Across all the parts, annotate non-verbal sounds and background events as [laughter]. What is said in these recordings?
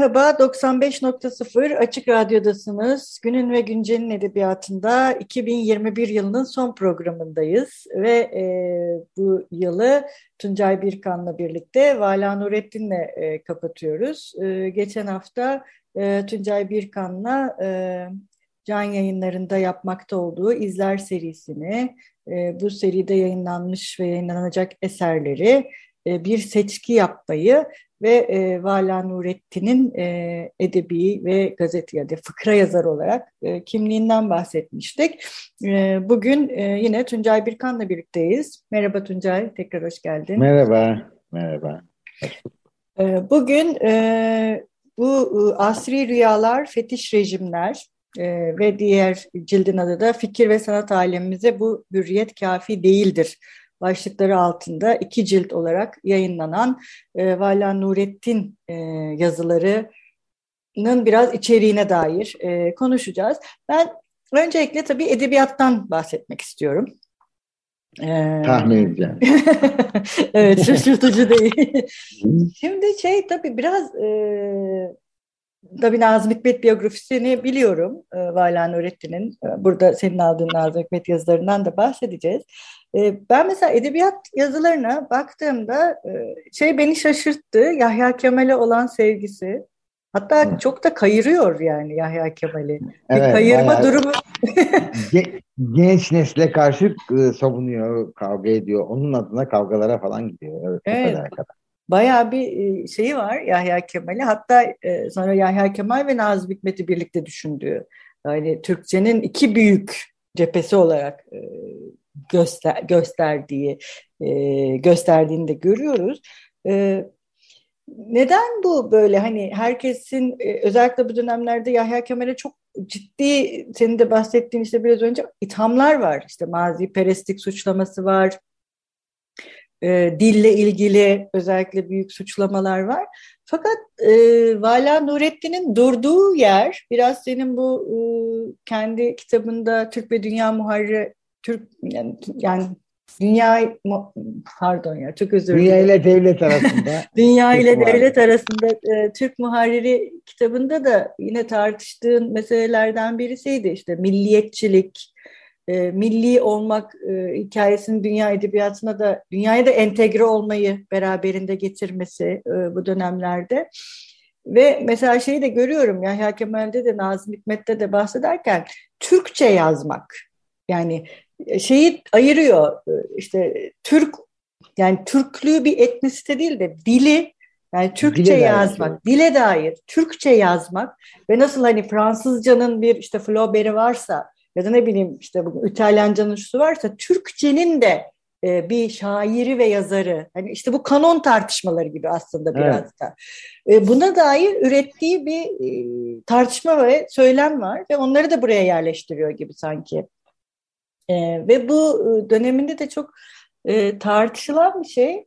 Merhaba, 95.0 Açık Radyo'dasınız. Günün ve Güncel'in edebiyatında 2021 yılının son programındayız. Ve e, bu yılı Tuncay Birkan'la birlikte Vala Nurettin'le e, kapatıyoruz. E, geçen hafta e, Tuncay Birkan'la e, can yayınlarında yapmakta olduğu İzler serisini, e, bu seride yayınlanmış ve yayınlanacak eserleri e, bir seçki yapmayı ve e, Vala Nurettin'in e, edebi ve gazete ya da fıkra yazar olarak e, kimliğinden bahsetmiştik. E, bugün e, yine Tuncay Birkan'la birlikteyiz. Merhaba Tuncay, tekrar hoş geldin. Merhaba, merhaba. E, bugün e, bu e, asri rüyalar, fetiş rejimler e, ve diğer cildin adı da fikir ve sanat alemimize bu hürriyet kafi değildir başlıkları altında iki cilt olarak yayınlanan e, Vala Nurettin e, yazılarının biraz içeriğine dair e, konuşacağız. Ben öncelikle tabii edebiyattan bahsetmek istiyorum. Ee, Tahmin edeceğim. [laughs] evet şaşırtıcı değil. Şimdi şey tabii biraz e, tabii Nazım Hikmet biyografisini biliyorum. E, Valen Öğretti'nin. E, burada senin aldığın Nazım Hikmet yazılarından da bahsedeceğiz. E, ben mesela edebiyat yazılarına baktığımda e, şey beni şaşırttı. Yahya Kemal'e olan sevgisi. Hatta çok da kayırıyor yani Yahya Kemal'i. Evet, bir kayırma bayağı... durumu. [laughs] Genç nesle karşı e, savunuyor, kavga ediyor. Onun adına kavgalara falan gidiyor. Evet. evet. Kadar. Bayağı bir e, şeyi var Yahya Kemal'i. Hatta e, sonra Yahya Kemal ve Nazım Hikmet'i birlikte düşündüğü. Yani Türkçenin iki büyük cephesi olarak göster gösterdiği gösterdiğini de görüyoruz. Neden bu böyle hani herkesin özellikle bu dönemlerde Yahya Kemal'e çok ciddi senin de bahsettiğin işte biraz önce ithamlar var. İşte mazi perestlik suçlaması var e, dille ilgili özellikle büyük suçlamalar var. Fakat e, Vala Nurettin'in durduğu yer biraz senin bu e, kendi kitabında Türk ve Dünya Muharri Türk yani, yani Dünya pardon ya çok özür dilerim. Dünya ile devlet arasında. [laughs] Dünya ile devlet arasında e, Türk Muharriri kitabında da yine tartıştığın meselelerden birisiydi işte milliyetçilik, e, milli olmak e, hikayesinin dünya edebiyatına da dünyaya da entegre olmayı beraberinde getirmesi e, bu dönemlerde. Ve mesela şeyi de görüyorum Yahya Kemal'de de Nazım Hikmet'te de bahsederken Türkçe yazmak. Yani e, şeyi ayırıyor e, işte Türk yani Türklüğü bir etnisite değil de dili yani Türkçe dile yazmak, dair. dile dair Türkçe yazmak ve nasıl hani Fransızcanın bir işte Flaubert'i varsa ya da ne bileyim işte bu İtalyancanın şusu varsa Türkçenin de e, bir şairi ve yazarı. Hani işte bu kanon tartışmaları gibi aslında biraz evet. da. E, buna dair ürettiği bir e, tartışma ve söylem var ve onları da buraya yerleştiriyor gibi sanki. E, ve bu e, döneminde de çok e, tartışılan bir şey.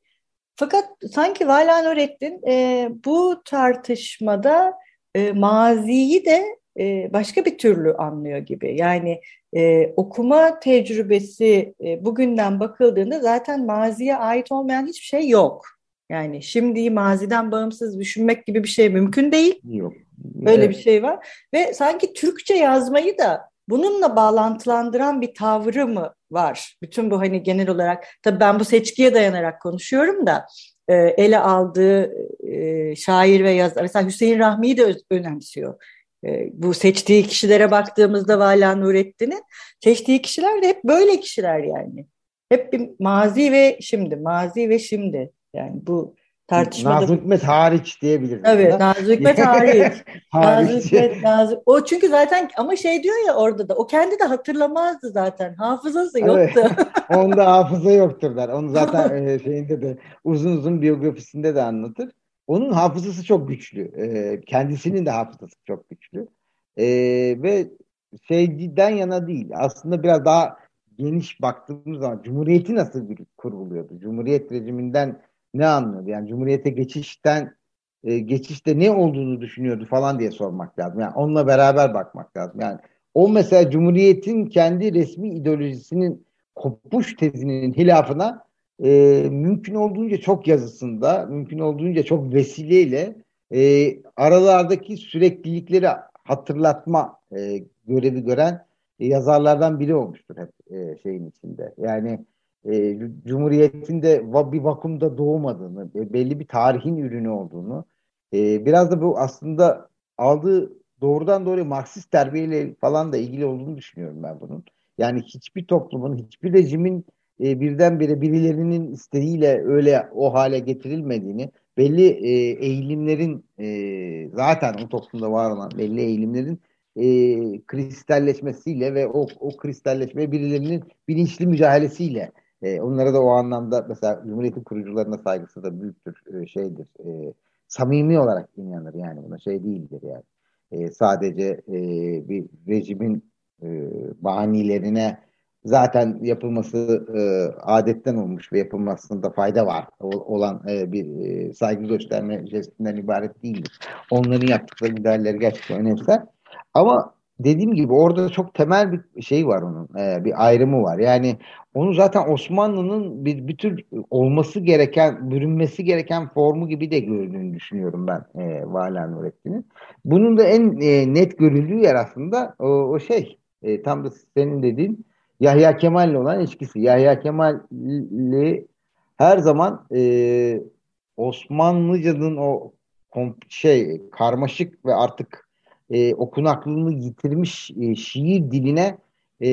Fakat sanki Vala Nurettin e, bu tartışmada e, maziyi de e, başka bir türlü anlıyor gibi. Yani e, okuma tecrübesi e, bugünden bakıldığında zaten maziye ait olmayan hiçbir şey yok. Yani şimdiyi maziden bağımsız düşünmek gibi bir şey mümkün değil. Yok. Böyle evet. bir şey var. Ve sanki Türkçe yazmayı da bununla bağlantılandıran bir tavrı mı var? Bütün bu hani genel olarak, tabii ben bu seçkiye dayanarak konuşuyorum da e, ele aldığı e, şair ve yazar, mesela Hüseyin Rahmi'yi de önemsiyor. Ee, bu seçtiği kişilere baktığımızda Vala Nurettin'in seçtiği kişiler de hep böyle kişiler yani. Hep bir mazi ve şimdi, mazi ve şimdi. Yani bu tartışmada. Nazım Hikmet hariç diyebiliriz. Evet Nazım Hikmet hariç. [laughs] Nazım Hikmet, Nazım. O çünkü zaten ama şey diyor ya orada da o kendi de hatırlamazdı zaten. Hafızası yoktu. Evet. [laughs] Onda hafıza yoktur der. Onu zaten [laughs] e, şeyinde de uzun uzun biyografisinde de anlatır. Onun hafızası çok güçlü. E, kendisinin de hafızası çok güçlü. E, ve şeyden yana değil. Aslında biraz daha geniş baktığımız zaman Cumhuriyeti nasıl kuruluyordu? Cumhuriyet rejiminden ne anlıyordu? Yani Cumhuriyete geçişten e, geçişte ne olduğunu düşünüyordu falan diye sormak lazım. Yani onunla beraber bakmak lazım. Yani o mesela Cumhuriyet'in kendi resmi ideolojisinin kopuş tezinin hilafına e, mümkün olduğunca çok yazısında, mümkün olduğunca çok vesileyle e, aralardaki süreklilikleri hatırlatma e, görevi gören e, yazarlardan biri olmuştur hep e, şeyin içinde. Yani e, Cumhuriyet'in de bir vakumda doğmadığını, belli bir tarihin ürünü olduğunu, e, biraz da bu aslında aldığı doğrudan doğruya Marksist terbiyeyle falan da ilgili olduğunu düşünüyorum ben bunun. Yani hiçbir toplumun, hiçbir rejimin e, birdenbire birilerinin isteğiyle öyle o hale getirilmediğini, belli e, eğilimlerin e, zaten o toplumda var olan belli eğilimlerin e, kristalleşmesiyle ve o, o kristalleşmeye birilerinin bilinçli müdahalesiyle e, onlara da o anlamda mesela Cumhuriyet'in kurucularına saygısı da büyüktür e, şeydir. E, samimi olarak inanır yani buna şey değildir yani. E, sadece e, bir rejimin e, bahanilerine zaten yapılması e, adetten olmuş ve yapılmasında fayda var olan e, bir e, saygı gösterme jestinden ibaret değildir. Onların yaptıkları müdahaleleri gerçekten önemser. Ama dediğim gibi orada çok temel bir şey var onun. E, bir ayrımı var. Yani onu zaten Osmanlı'nın bir, bir tür olması gereken, bürünmesi gereken formu gibi de gördüğünü düşünüyorum ben e, Vala Nurettin'in. Bunun da en e, net görüldüğü yer aslında o, o şey. E, tam da senin dediğin Yahya Kemal'le olan ilişkisi. Yahya Kemal'i her zaman e, Osmanlıca'nın o şey karmaşık ve artık e, okunaklığını yitirmiş e, şiir diline e,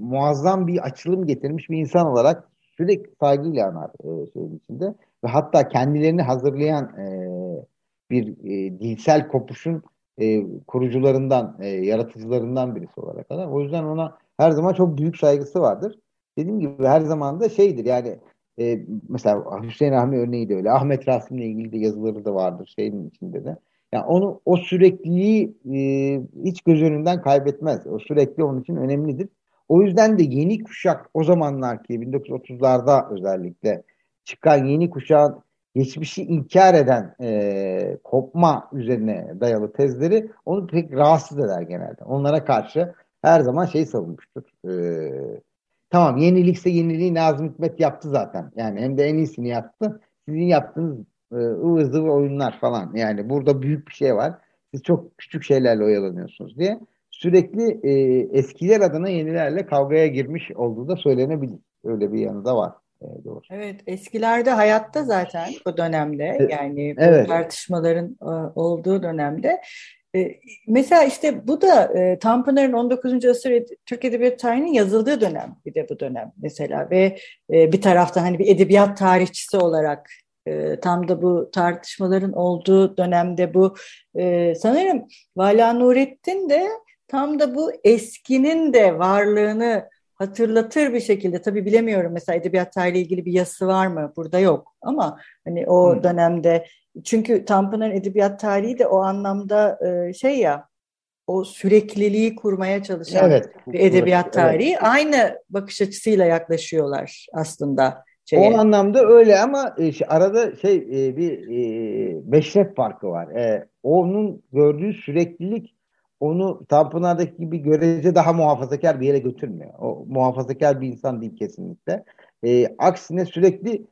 muazzam bir açılım getirmiş bir insan olarak sürekli saygıyla anar e, şeyin içinde ve hatta kendilerini hazırlayan e, bir e, dilsel kopuşun e, kurucularından, e, yaratıcılarından birisi olarak anar. O yüzden ona her zaman çok büyük saygısı vardır. Dediğim gibi her zaman da şeydir yani e, mesela Hüseyin Rahmi örneği de öyle. Ahmet Rasim'le ilgili de yazıları da vardır şeyin içinde de. Yani onu o sürekliliği e, hiç göz önünden kaybetmez. O sürekli onun için önemlidir. O yüzden de yeni kuşak o zamanlar ki 1930'larda özellikle çıkan yeni kuşağın geçmişi inkar eden e, kopma üzerine dayalı tezleri onu pek rahatsız eder genelde. Onlara karşı her zaman şey savunmuştur. E, tamam yenilikse yeniliği Nazım Hikmet yaptı zaten. Yani hem de en iyisini yaptı. Sizin yaptığınız e, ıvır zıvır oyunlar falan. Yani burada büyük bir şey var. Siz çok küçük şeylerle oyalanıyorsunuz diye sürekli e, eskiler adına yenilerle kavgaya girmiş olduğu da söylenebilir. Öyle bir yanı da var. E, doğru. Evet, eskilerde hayatta zaten o dönemde yani evet. bu tartışmaların e, olduğu dönemde e, mesela işte bu da e, Tanpınar'ın 19. asır Türk Edebiyat tarihinin yazıldığı dönem bir de bu dönem mesela ve e, bir taraftan hani bir edebiyat tarihçisi olarak e, tam da bu tartışmaların olduğu dönemde bu e, sanırım Vala Nurettin de tam da bu eskinin de varlığını hatırlatır bir şekilde tabii bilemiyorum mesela edebiyat tarihiyle ilgili bir yazısı var mı burada yok ama hani o hmm. dönemde çünkü Tanpınar'ın edebiyat tarihi de o anlamda e, şey ya o sürekliliği kurmaya çalışan evet, bir edebiyat tarihi evet. aynı bakış açısıyla yaklaşıyorlar aslında. Şeye. O anlamda öyle ama işte arada şey e, bir e, meşrep farkı var. Onun gördüğü süreklilik onu Tanpınar'daki gibi görece daha muhafazakar bir yere götürmüyor. O muhafazakar bir insan değil kesinlikle. E, aksine sürekli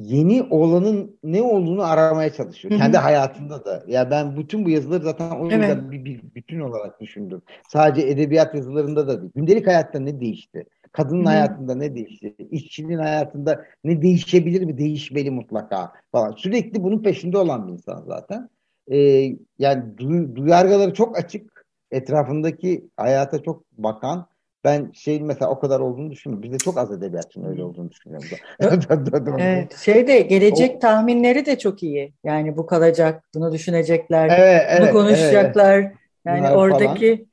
yeni olanın ne olduğunu aramaya çalışıyor. Hı-hı. Kendi hayatında da. Ya ben bütün bu yazıları zaten o yüzden evet. bir, bir bütün olarak düşündüm. Sadece edebiyat yazılarında da değil. Gündelik hayatta ne değişti? Kadının Hı-hı. hayatında ne değişti? İşçinin hayatında ne değişebilir mi? Değişmeli mutlaka falan. Sürekli bunun peşinde olan bir insan zaten. Ee, yani du- duyargaları çok açık etrafındaki hayata çok bakan ben şeyin mesela o kadar olduğunu düşünmüyorum. Bizde çok az edebiyatçının öyle olduğunu düşünüyorum. [laughs] [laughs] evet, şeyde gelecek o, tahminleri de çok iyi. Yani bu kalacak, bunu düşünecekler, evet, bunu evet, konuşacaklar. Evet. Yani Bunlar oradaki falan.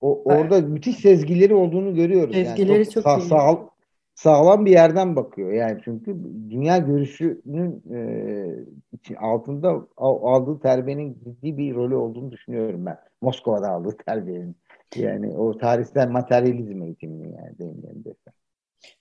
o, orada müthiş sezgileri olduğunu görüyoruz. Sezgileri yani çok, çok sağ, iyi. Sağ, sağlam bir yerden bakıyor. Yani çünkü dünya görüşünün e, altında aldığı terbiyenin ciddi bir rolü olduğunu düşünüyorum ben. Moskova'da aldığı terbiyenin. Yani o tarihsel materyalizm eğitimini yani deyimlerinde.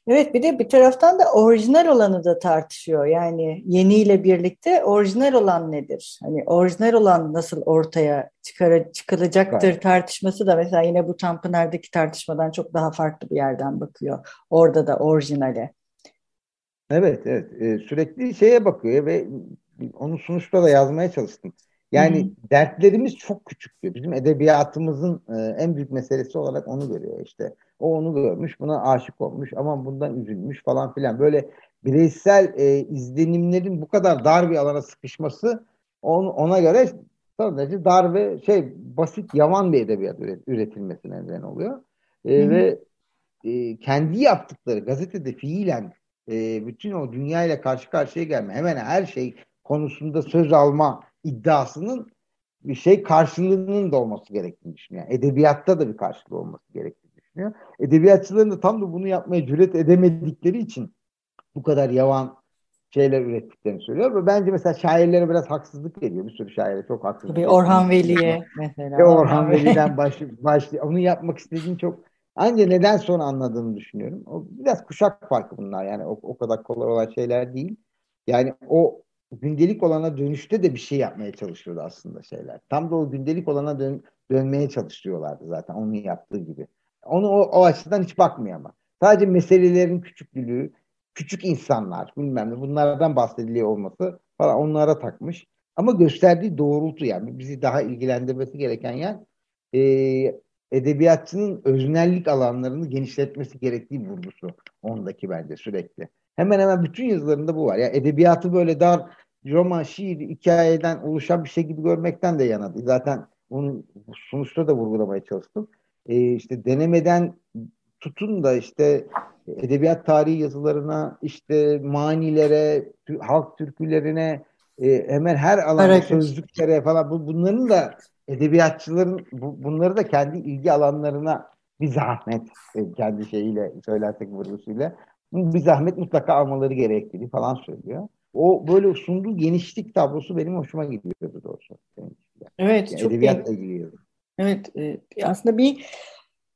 Evet bir de bir taraftan da orijinal olanı da tartışıyor. Yani yeniyle birlikte orijinal olan nedir? Hani orijinal olan nasıl ortaya çıkar, çıkılacaktır evet. tartışması da mesela yine bu Tanpınar'daki tartışmadan çok daha farklı bir yerden bakıyor. Orada da orijinale. Evet evet ee, sürekli şeye bakıyor ve onu sonuçta da yazmaya çalıştım. Yani Hı-hı. dertlerimiz çok küçük diyor. Bizim edebiyatımızın e, en büyük meselesi olarak onu görüyor işte. O onu görmüş, buna aşık olmuş, ama bundan üzülmüş falan filan. Böyle bireysel e, izlenimlerin bu kadar dar bir alana sıkışması on, ona göre sadece dar ve şey basit, yavan bir edebiyat üretilmesine neden oluyor. E, ve e, kendi yaptıkları gazetede fiilen e, bütün o dünyayla karşı karşıya gelme, hemen her şey konusunda söz alma iddiasının bir şey karşılığının da olması gerektiğini düşünüyor. Yani edebiyatta da bir karşılığı olması gerektiğini düşünüyor. Edebiyatçıların da tam da bunu yapmaya cüret edemedikleri için bu kadar yavan şeyler ürettiklerini söylüyor. Ve bence mesela şairlere biraz haksızlık veriyor. Bir sürü şaire çok haksızlık Tabii Orhan Veli'ye mesela. Ve Orhan Veli'den baş, başlıyor. Onu yapmak istediğini çok anca neden sonra anladığını düşünüyorum. O biraz kuşak farkı bunlar yani o, o kadar kolay olan şeyler değil. Yani o gündelik olana dönüşte de bir şey yapmaya çalışıyordu aslında şeyler. Tam da o gündelik olana dön, dönmeye çalışıyorlardı zaten onun yaptığı gibi. Onu o, o açıdan hiç bakmıyor ama. Sadece meselelerin küçüklüğü, küçük insanlar bilmem ne bunlardan bahsediliyor olması falan onlara takmış. Ama gösterdiği doğrultu yani bizi daha ilgilendirmesi gereken yer e, edebiyatçının öznellik alanlarını genişletmesi gerektiği vurgusu ondaki bence sürekli. Hemen hemen bütün yazılarında bu var. Ya yani edebiyatı böyle dar roman, şiir, hikayeden oluşan bir şey gibi görmekten de yanadı. Zaten onun sonuçta da vurgulamaya çalıştım. E, işte denemeden tutun da işte edebiyat tarihi yazılarına, işte manilere, halk türkülerine, e, hemen her alanda evet. sözlüklere falan bu, bunların da edebiyatçıların bu, bunları da kendi ilgi alanlarına bir zahmet e, kendi şeyiyle söylersek vurgusuyla bir zahmet mutlaka almaları gerektiğini falan söylüyor. O böyle sunduğu genişlik tablosu benim hoşuma gidiyordu doğrusu. Evet, yani çok edebiyatla ilgili. Evet, e, aslında bir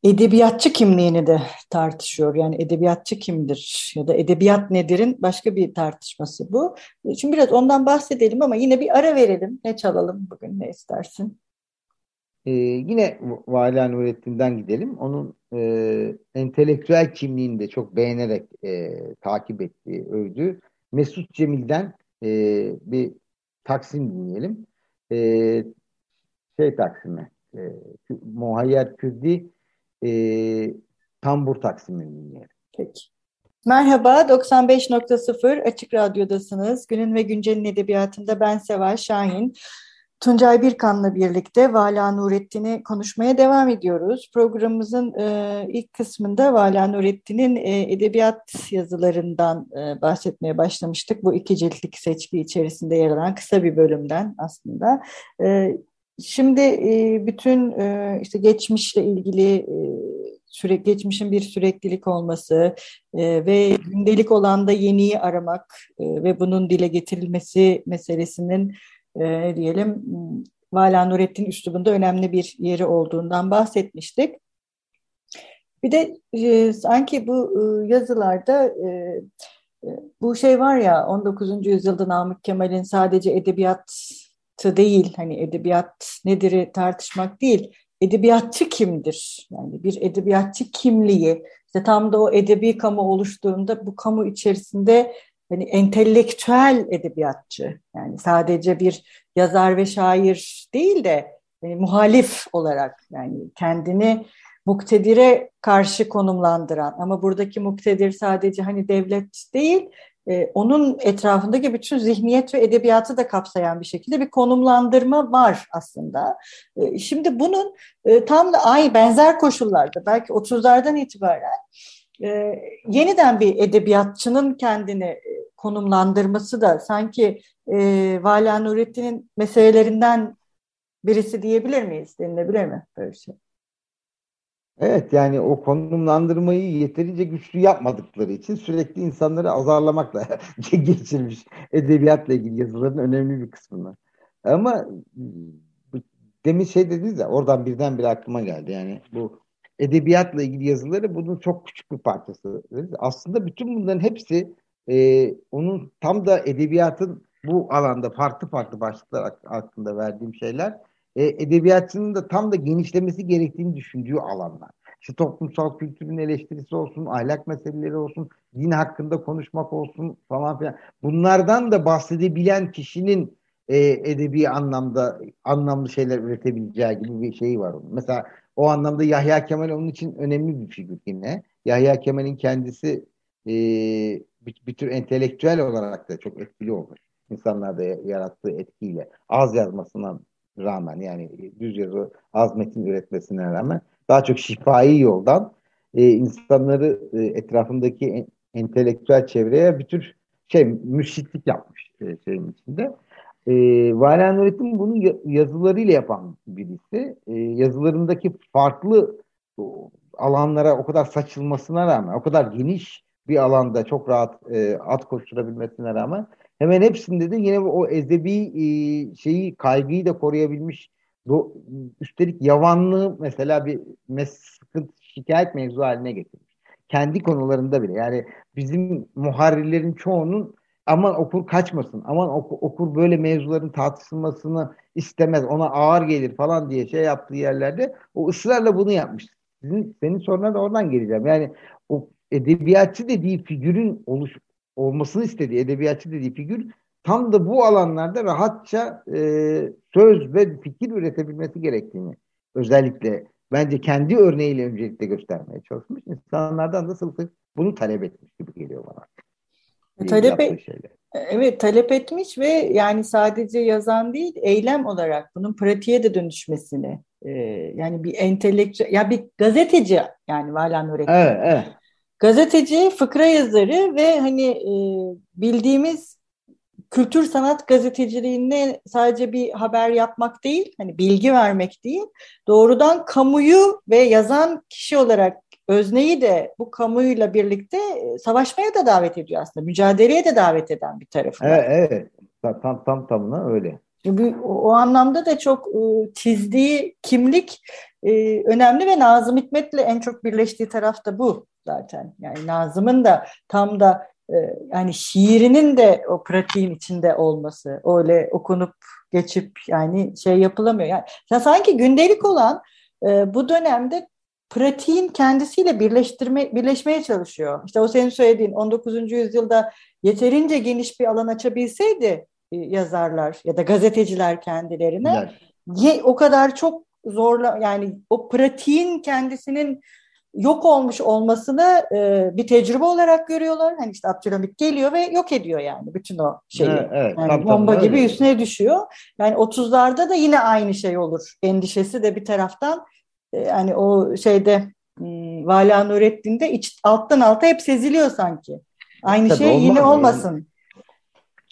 edebiyatçı kimliğini de tartışıyor. Yani edebiyatçı kimdir ya da edebiyat nedir'in başka bir tartışması bu. E, şimdi biraz ondan bahsedelim ama yine bir ara verelim. Ne çalalım bugün ne istersin? Ee, yine Vala Nurettin'den gidelim. Onun e, entelektüel kimliğini de çok beğenerek e, takip ettiği, övdüğü Mesut Cemil'den e, bir Taksim dinleyelim. E, şey Taksim'i, e, Muhayyer Kürdi e, Tambur Taksim'i dinleyelim. Peki. Merhaba, 95.0 Açık Radyo'dasınız. Günün ve Güncel'in edebiyatında ben Seval Şahin. Tuncay Birkan'la birlikte Vala Nurettin'i konuşmaya devam ediyoruz. Programımızın e, ilk kısmında Vala Nurettin'in e, edebiyat yazılarından e, bahsetmeye başlamıştık. Bu iki ciltlik seçki içerisinde yer alan kısa bir bölümden aslında. E, şimdi e, bütün e, işte geçmişle ilgili e, süre, geçmişin bir süreklilik olması e, ve gündelik olan da yeniyi aramak e, ve bunun dile getirilmesi meselesinin e, diyelim Vala Nurettin üslubunda önemli bir yeri olduğundan bahsetmiştik. Bir de e, sanki bu e, yazılarda e, e bu şey var ya 19. yüzyılda Namık Kemal'in sadece edebiyatı değil hani edebiyat nedir tartışmak değil edebiyatçı kimdir? Yani bir edebiyatçı kimliği işte tam da o edebi kamu oluştuğunda bu kamu içerisinde hani entelektüel edebiyatçı yani sadece bir yazar ve şair değil de yani muhalif olarak yani kendini muktedire karşı konumlandıran ama buradaki muktedir sadece hani devlet değil e, onun etrafındaki bütün zihniyet ve edebiyatı da kapsayan bir şekilde bir konumlandırma var aslında. E, şimdi bunun e, tam da aynı benzer koşullarda belki 30'lardan itibaren e, yeniden bir edebiyatçının kendini e, konumlandırması da sanki e, Vala Nurettin'in meselelerinden birisi diyebilir miyiz? Denilebilir mi böyle şey? Evet yani o konumlandırmayı yeterince güçlü yapmadıkları için sürekli insanları azarlamakla [laughs] geçirmiş edebiyatla ilgili yazıların önemli bir kısmını. Ama demin şey dediniz ya oradan birdenbire aklıma geldi. Yani bu edebiyatla ilgili yazıları bunun çok küçük bir parçası. Aslında bütün bunların hepsi e, onun tam da edebiyatın bu alanda farklı farklı başlıklar hakkında verdiğim şeyler e, edebiyatçının da tam da genişlemesi gerektiğini düşündüğü alanlar. İşte toplumsal kültürün eleştirisi olsun, ahlak meseleleri olsun, din hakkında konuşmak olsun falan filan. Bunlardan da bahsedebilen kişinin e, edebi anlamda anlamlı şeyler üretebileceği gibi bir şey var. Mesela o anlamda Yahya Kemal onun için önemli bir figür yine. Yahya Kemal'in kendisi e, bir, bir tür entelektüel olarak da çok etkili olmuş. İnsanlarda yarattığı etkiyle. Az yazmasına rağmen yani düz yazı az metin üretmesine rağmen daha çok şifai yoldan e, insanları e, etrafındaki en, entelektüel çevreye bir tür şey mürşitlik yapmış e, şeyin içinde. E, Valen Nurettin bunu yazılarıyla yapan birisi. E, yazılarındaki farklı alanlara o kadar saçılmasına rağmen, o kadar geniş bir alanda çok rahat e, at koşturabilmesine rağmen hemen hepsinde de yine o edebi e, şeyi kaygıyı da koruyabilmiş do, üstelik yavanlığı mesela bir mes şikayet mevzu haline getirmiş. Kendi konularında bile yani bizim muharrirlerin çoğunun aman okur kaçmasın, aman okur, okur böyle mevzuların tartışılmasını istemez, ona ağır gelir falan diye şey yaptığı yerlerde o ısrarla bunu yapmış. Sizin, senin soruna da oradan geleceğim. Yani o edebiyatçı dediği figürün oluş, olmasını istediği edebiyatçı dediği figür tam da bu alanlarda rahatça e, söz ve fikir üretebilmesi gerektiğini özellikle bence kendi örneğiyle öncelikle göstermeye çalışmış. İnsanlardan da sırf bunu talep etmiş gibi geliyor bana. Talep, e, evet talep etmiş ve yani sadece yazan değil eylem olarak bunun pratiğe de dönüşmesini e, yani bir entelektüel ya bir gazeteci yani Valan Nurettin. Evet, evet. Gazeteci, fıkra yazarı ve hani e, bildiğimiz kültür sanat gazeteciliğinde sadece bir haber yapmak değil, hani bilgi vermek değil, doğrudan kamuyu ve yazan kişi olarak özneyi de bu kamuyla birlikte e, savaşmaya da davet ediyor aslında. Mücadeleye de davet eden bir tarafı. Evet, evet. Tam tam tamına öyle. O, o anlamda da çok e, çizdiği kimlik e, önemli ve Nazım Hikmet'le en çok birleştiği taraf da bu zaten. Yani Nazım'ın da tam da yani şiirinin de o pratiğin içinde olması, öyle okunup geçip yani şey yapılamıyor. Yani sanki gündelik olan bu dönemde pratiğin kendisiyle birleştirme birleşmeye çalışıyor. İşte o senin söylediğin 19. yüzyılda yeterince geniş bir alan açabilseydi e, yazarlar ya da gazeteciler kendilerine ye, o kadar çok zorla yani o pratiğin kendisinin yok olmuş olmasını e, bir tecrübe olarak görüyorlar. Hani işte Abdülhamit geliyor ve yok ediyor yani bütün o şeyi. Evet, evet, yani tam, bomba tam, gibi öyle. üstüne düşüyor. Yani 30'larda da yine aynı şey olur. Endişesi de bir taraftan yani o şeyde hmm, Vala Nurettin'de iç, alttan alta hep seziliyor sanki. Aynı Tabii şey yine olmasın.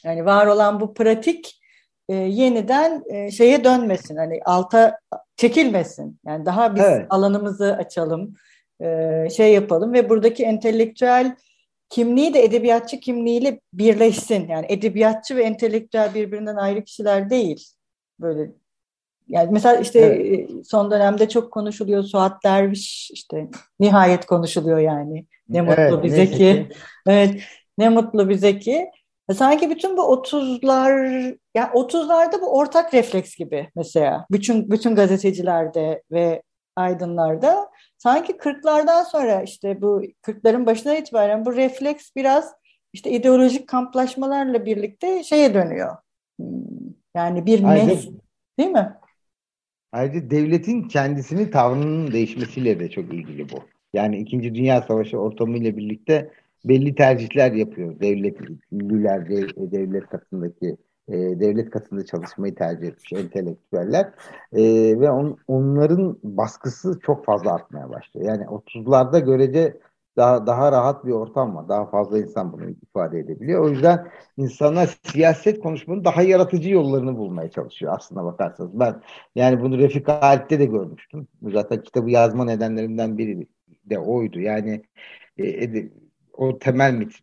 Yani. yani var olan bu pratik e, yeniden e, şeye dönmesin. Hani alta çekilmesin. Yani daha biz evet. alanımızı açalım. E, şey yapalım ve buradaki entelektüel kimliği de edebiyatçı kimliğiyle birleşsin. Yani edebiyatçı ve entelektüel birbirinden ayrı kişiler değil. Böyle yani mesela işte evet. E, son dönemde çok konuşuluyor Suat Derviş işte nihayet konuşuluyor yani. Ne mutlu evet, bize ki. ki. Evet ne mutlu bize ki. E, sanki bütün bu 30'lar yani 30'larda bu ortak refleks gibi mesela bütün bütün gazetecilerde ve aydınlarda sanki 40'lardan sonra işte bu 40'ların başına itibaren bu refleks biraz işte ideolojik kamplaşmalarla birlikte şeye dönüyor. Hmm, yani bir mes değil mi? Ayrıca devletin kendisini tavrının değişmesiyle de çok ilgili bu. Yani İkinci Dünya Savaşı ortamıyla birlikte belli tercihler yapıyor. Devletliler, devlet katındaki e, devlet katında çalışmayı tercih etmiş entelektüeller e, ve on, onların baskısı çok fazla artmaya başlıyor. Yani 30'larda görece daha daha rahat bir ortam var. Daha fazla insan bunu ifade edebiliyor. O yüzden insanlar siyaset konuşmanın daha yaratıcı yollarını bulmaya çalışıyor aslında bakarsanız. Ben yani bunu Refik Halit'te de görmüştüm. Zaten kitabı yazma nedenlerinden biri de oydu. Yani e, o temel mit,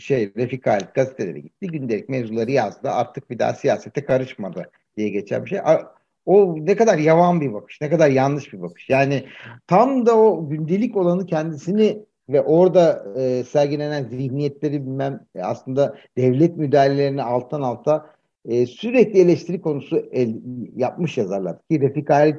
şey Refik Halit gazetelere gitti. Gündelik mevzuları yazdı. Artık bir daha siyasete karışmadı diye geçen bir şey. O ne kadar yavan bir bakış, ne kadar yanlış bir bakış. Yani tam da o gündelik olanı kendisini ve orada e, sergilenen zihniyetleri bilmem e, aslında devlet müdahalelerini alttan alta e, sürekli eleştiri konusu el, yapmış yazarlar. Ki Refik Halit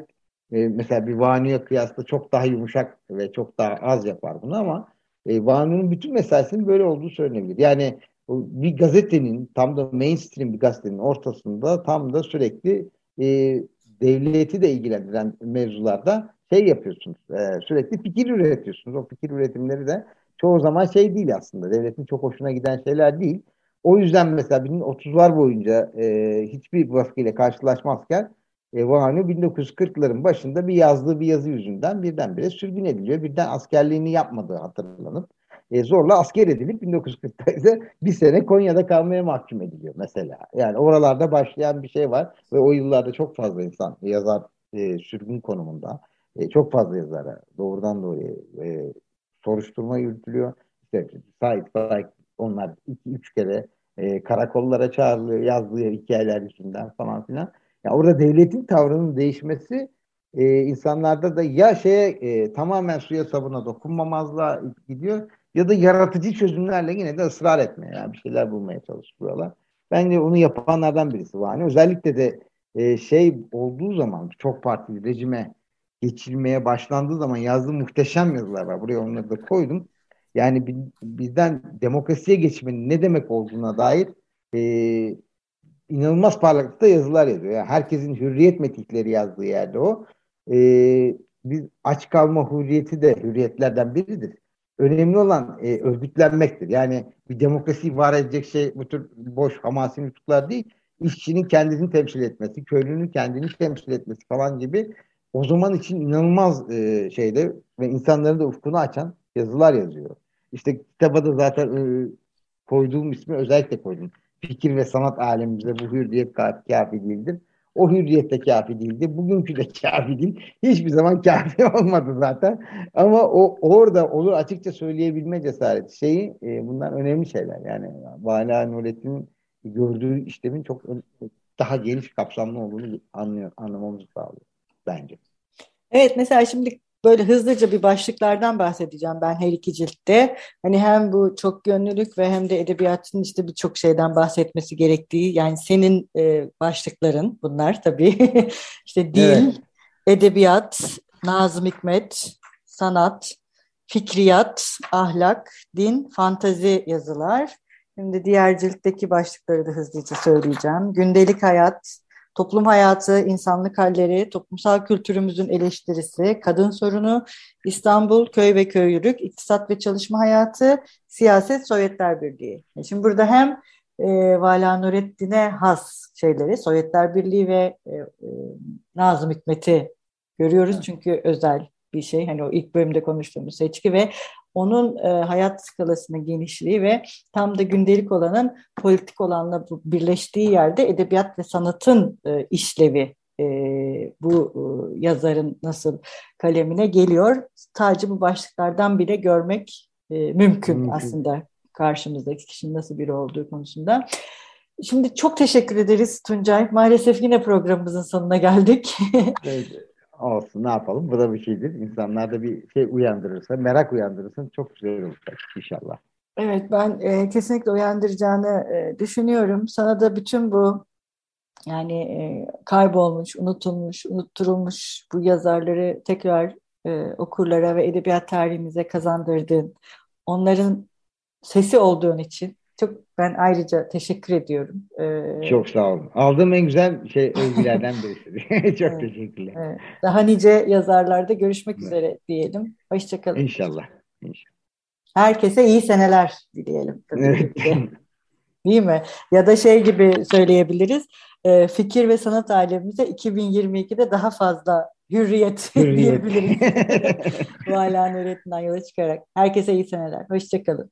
e, mesela bir Vani'ye kıyasla çok daha yumuşak ve çok daha az yapar bunu ama e, Vanu'nun bütün mesaisinin böyle olduğu söylenebilir. Yani bir gazetenin tam da mainstream bir gazetenin ortasında tam da sürekli e, devleti de ilgilendiren mevzularda şey yapıyorsunuz. E, sürekli fikir üretiyorsunuz. O fikir üretimleri de çoğu zaman şey değil aslında. Devletin çok hoşuna giden şeyler değil. O yüzden mesela 30'lar boyunca e, hiçbir baskıyla karşılaşmazken e, Vahani 1940'ların başında bir yazdığı bir yazı yüzünden birdenbire sürgün ediliyor. Birden askerliğini yapmadığı hatırlanıp e, zorla asker edilip 1940'ta ise bir sene Konya'da kalmaya mahkum ediliyor mesela. Yani oralarda başlayan bir şey var ve o yıllarda çok fazla insan yazar e, sürgün konumunda. E, çok fazla yazara doğrudan doğruya e, soruşturma yürütülüyor. İşte Said Faik onlar iki üç kere e, karakollara çağrılıyor yazdığı hikayeler yüzünden falan filan. Yani orada devletin tavrının değişmesi e, insanlarda da ya şeye e, tamamen suya sabuna dokunmamazlığa gidiyor ya da yaratıcı çözümlerle yine de ısrar etmeye yani bir şeyler bulmaya çalışıyorlar. Bence onu yapanlardan birisi var. Yani özellikle de e, şey olduğu zaman çok partili rejime geçilmeye başlandığı zaman yazdığı muhteşem yazılar var. Buraya onları da koydum. Yani bizden demokrasiye geçmenin ne demek olduğuna dair e, inanılmaz parlaklıkta yazılar yazıyor. Yani herkesin hürriyet metikleri yazdığı yerde o. Ee, biz aç kalma hürriyeti de hürriyetlerden biridir. Önemli olan e, örgütlenmektir. Yani bir demokrasi var edecek şey bu tür boş hamasi nutuklar değil. İşçinin kendisini temsil etmesi, köylünün kendini temsil etmesi falan gibi o zaman için inanılmaz e, şeyde ve insanların da ufkunu açan yazılar yazıyor. İşte kitaba da zaten e, koyduğum ismi özellikle koydum fikir ve sanat alemimize bu hürriyet kafi değildir. O hürriyette kafi değildi. Bugünkü de [laughs] kafi değil. Hiçbir zaman kafi [laughs] olmadı zaten. Ama o orada olur açıkça söyleyebilme cesareti şeyi e, bunlar önemli şeyler. Yani Vala Nurettin'in gördüğü işlemin çok daha geniş kapsamlı olduğunu anlıyor, anlamamızı sağlıyor bence. Evet mesela şimdi Böyle hızlıca bir başlıklardan bahsedeceğim ben her iki ciltte. Hani hem bu çok gönüllülük ve hem de edebiyatın işte birçok şeyden bahsetmesi gerektiği. Yani senin e, başlıkların bunlar tabii. [laughs] işte dil, evet. edebiyat, Nazım Hikmet, sanat, fikriyat, ahlak, din, fantazi yazılar. Şimdi diğer ciltteki başlıkları da hızlıca söyleyeceğim. Gündelik hayat, toplum hayatı, insanlık halleri, toplumsal kültürümüzün eleştirisi, kadın sorunu, İstanbul, köy ve köylülük, iktisat ve çalışma hayatı, siyaset, Sovyetler Birliği. E, şimdi burada hem e, Vala Nurettin'e has şeyleri, Sovyetler Birliği ve e, e, Nazım Hikmet'i görüyoruz çünkü özel bir şey. Hani o ilk bölümde konuştuğumuz seçki ve onun e, hayat skalasının genişliği ve tam da gündelik olanın politik olanla birleştiği yerde edebiyat ve sanatın e, işlevi e, bu e, yazarın nasıl kalemine geliyor. Sadece bu başlıklardan bile görmek e, mümkün, mümkün aslında karşımızdaki kişinin nasıl biri olduğu konusunda. Şimdi çok teşekkür ederiz Tuncay. Maalesef yine programımızın sonuna geldik. [laughs] evet. Olsun ne yapalım bu da bir şeydir. İnsanlarda bir şey uyandırırsa, merak uyandırırsa çok güzel olacak inşallah. Evet ben e, kesinlikle uyandıracağını e, düşünüyorum. Sana da bütün bu yani e, kaybolmuş, unutulmuş, unutturulmuş bu yazarları tekrar e, okurlara ve edebiyat tarihimize kazandırdığın, onların sesi olduğun için çok ben ayrıca teşekkür ediyorum. Ee, Çok sağ olun. Aldığım en güzel şey [laughs] övgülerden birisi. [laughs] Çok evet, teşekkürler. Evet. Daha nice yazarlarda görüşmek evet. üzere diyelim. Hoşçakalın. İnşallah. İnşallah. Herkese iyi seneler dileyelim. Evet. [laughs] Değil mi? Ya da şey gibi söyleyebiliriz. E, fikir ve sanat alemimize 2022'de daha fazla hürriyet, hürriyet. diyebiliriz. Bu alan öğretinden yola çıkarak. Herkese iyi seneler. Hoşçakalın.